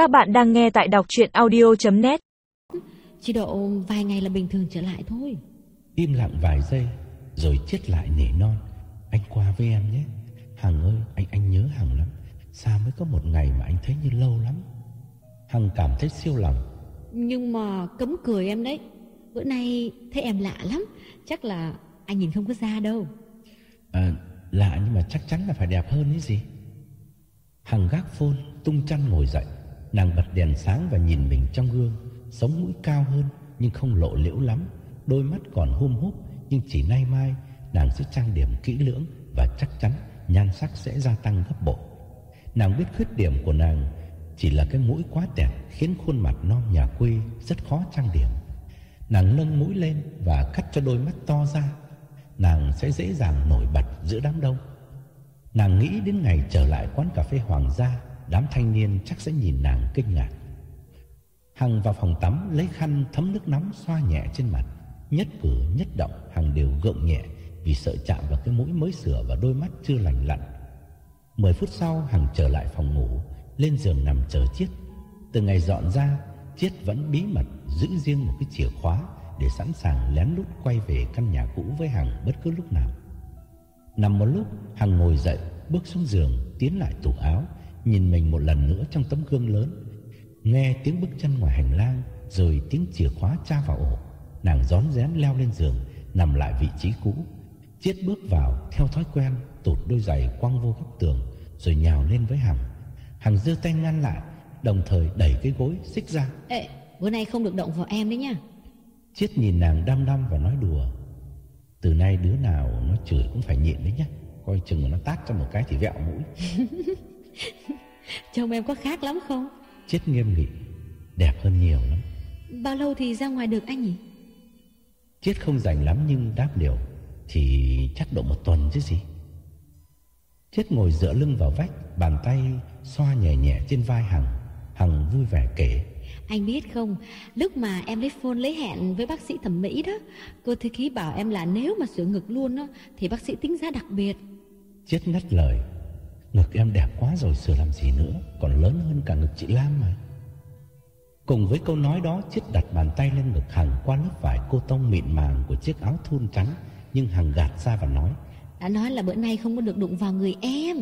Các bạn đang nghe tại đọc chuyện audio.net Chỉ độ vài ngày là bình thường trở lại thôi. Im lặng vài giây Rồi chết lại nỉ non. Anh qua với em nhé. Hằng ơi anh anh nhớ Hằng lắm. Sao mới có một ngày mà anh thấy như lâu lắm? Hằng cảm thấy siêu lòng. Nhưng mà cấm cười em đấy. Bữa nay thấy em lạ lắm. Chắc là anh nhìn không có ra đâu. À, Lạ nhưng mà chắc chắn là phải đẹp hơn ấy gì. Hằng gác phôn Tung chăn ngồi dậy Nàng bật đèn sáng và nhìn mình trong gương, Sống mũi cao hơn nhưng không lộ liễu lắm, Đôi mắt còn hum húp Nhưng chỉ nay mai Nàng sẽ trang điểm kỹ lưỡng Và chắc chắn nhan sắc sẽ gia tăng gấp bội. Nàng biết khuyết điểm của nàng Chỉ là cái mũi quá đẹp Khiến khuôn mặt non nhà quê Rất khó trang điểm. Nàng nâng mũi lên và cắt cho đôi mắt to ra, Nàng sẽ dễ dàng nổi bật giữa đám đông. Nàng nghĩ đến ngày trở lại quán cà phê Hoàng gia Đám thanh niên chắc sẽ nhìn nàng kinh ngạc. Hằng vào phòng tắm lấy khăn thấm nước nóng xoa nhẹ trên mặt, Nhất cử nhất động, Hằng đều gượng nhẹ Vì sợ chạm vào cái mũi mới sửa và đôi mắt chưa lành lặn. Mười phút sau, Hằng trở lại phòng ngủ, Lên giường nằm chờ Chiết Từ ngày dọn ra Chiết vẫn bí mật giữ riêng một cái chìa khóa Để sẵn sàng lén lút quay về căn nhà cũ với Hằng bất cứ lúc nào. Nằm một lúc, Hằng ngồi dậy, Bước xuống giường, Tiến lại tủ áo Nhìn mình một lần nữa trong tấm gương lớn Nghe tiếng bước chân ngoài hành lang Rồi tiếng chìa khóa tra vào ổ. Nàng rón rén leo lên giường Nằm lại vị trí cũ Chiết bước vào theo thói quen Tụt đôi giày quăng vô góc tường Rồi nhào lên với Hằng. Hằng giơ tay ngăn lại Đồng thời đẩy cái gối xích ra. Ê, bữa nay không được động vào em đấy nha. Chiết nhìn nàng đăm đăm và nói đùa Từ nay đứa nào nó chửi cũng phải nhịn đấy nhá Coi chừng nó tát cho một cái thì vẹo mũi Chồng em có khác lắm không? Chiết nghiêm nghị Đẹp hơn nhiều lắm. Bao lâu thì ra ngoài được anh nhỉ? Chiết không rảnh lắm nhưng đáp điều Thì chắc độ một tuần chứ gì. Chiết ngồi dựa lưng vào vách Bàn tay xoa nhẹ nhẹ trên vai Hằng. Hằng vui vẻ kể. Anh biết không Lúc mà em lấy phone lấy hẹn với bác sĩ thẩm mỹ đó Cô thư ký bảo em là nếu mà sửa ngực luôn đó, Thì bác sĩ tính giá đặc biệt. Chiết ngắt lời Ngực em đẹp quá rồi sửa làm gì nữa? Còn lớn hơn cả ngực chị Lam mà. Cùng với câu nói đó Chiết đặt bàn tay lên ngực Hằng Qua lớp vải cô tông mịn màng của chiếc áo thun trắng Nhưng Hằng gạt ra và nói Đã nói là bữa nay không có được đụng vào người em.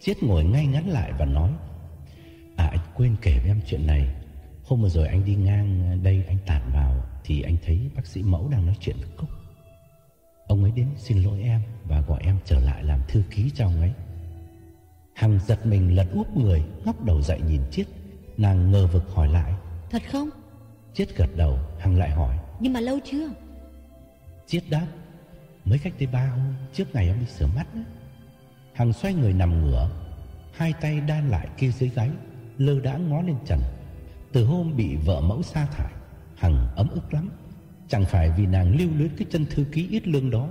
Chiết ngồi ngay ngắn lại và nói À anh quên kể với em chuyện này. Hôm vừa rồi anh đi ngang đây anh tạt vào Thì anh thấy bác sĩ mẫu đang nói chuyện với Cúc. Ông ấy đến xin lỗi em Và gọi em trở lại làm thư ký cho ông ấy Hằng giật mình lật úp người Ngóc đầu dậy nhìn Chiết. Nàng ngờ vực hỏi lại. Thật không? Chiết gật đầu Hằng lại hỏi. Nhưng mà lâu chưa? Chiết đáp Mới cách đây ba hôm Trước ngày em đi sửa mắt đó. Hằng xoay người nằm ngửa Hai tay đan lại kia dưới gáy Lơ đã ngó lên trần. Từ hôm bị vợ mẫu sa thải Hằng ấm ức lắm. Chẳng phải vì nàng lưu luyến cái chân thư ký ít lương đó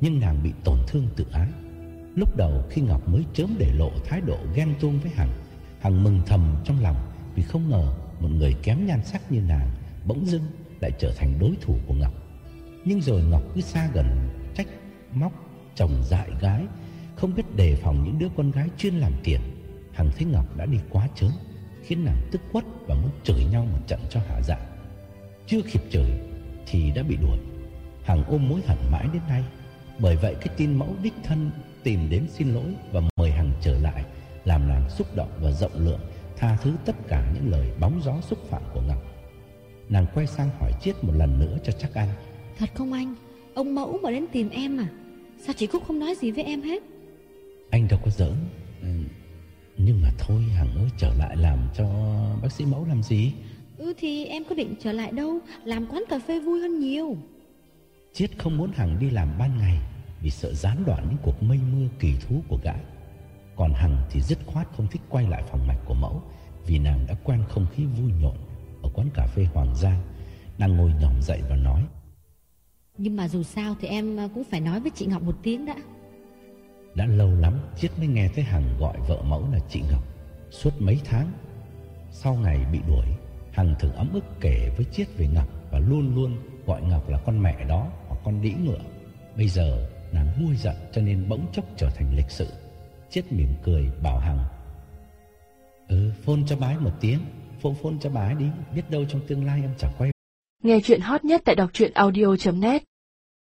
Nhưng nàng bị tổn thương tự ái Lúc đầu khi Ngọc mới chớm để lộ thái độ ghen tuông với Hằng Hằng mừng thầm trong lòng Vì không ngờ một người kém nhan sắc như nàng Bỗng dưng lại trở thành đối thủ của Ngọc. Nhưng rồi Ngọc cứ xa gần, trách, móc, chồng dại gái, Không biết đề phòng những đứa con gái chuyên làm tiền Hằng thấy Ngọc đã đi quá chớn Khiến nàng tức quất và muốn chửi nhau một trận cho hạ dạ. Chưa kịp chửi thì đã bị đuổi. Hằng ôm mối hận mãi đến nay. Bởi vậy cái tin mẫu đích thân tìm đến xin lỗi và mời Hằng trở lại Làm nàng xúc động và rộng lượng Tha thứ tất cả những lời bóng gió xúc phạm của Ngọc. Nàng quay sang hỏi Chiết một lần nữa cho chắc ăn Thật không anh? Ông mẫu mà đến tìm em à? Sao chị Cúc không nói gì với em hết? Anh đâu có giỡn. Ừ, Nhưng mà thôi Hằng ơi trở lại làm cho bác sĩ mẫu làm gì? Ừ thì em có định trở lại đâu? Làm quán cà phê vui hơn nhiều Chiết không muốn Hằng đi làm ban ngày Vì sợ gián đoạn những cuộc mây mưa kỳ thú của gã. Còn Hằng thì dứt khoát không thích quay lại phòng mạch của mẫu Vì nàng đã quen không khí vui nhộn Ở quán cà phê Hoàng gia Nàng ngồi nhỏm dậy và nói Nhưng mà dù sao thì em cũng phải nói với chị Ngọc một tiếng đã. Đã lâu lắm Chiết mới nghe thấy Hằng gọi vợ mẫu là chị Ngọc. Suốt mấy tháng Sau ngày bị đuổi Hằng thường ấm ức kể với Chiết về Ngọc Và luôn luôn gọi Ngọc là con mẹ đó con đĩ ngựa. Bây giờ nàng vui giận cho nên bỗng chốc trở thành lịch sự Chiết mỉm cười bảo Hằng. Ừ phôn cho bái một tiếng, Phôn phôn cho bái đi, Biết đâu trong tương lai em chẳng quay Nghe chuyện hot nhất tại đọc truyện audio.net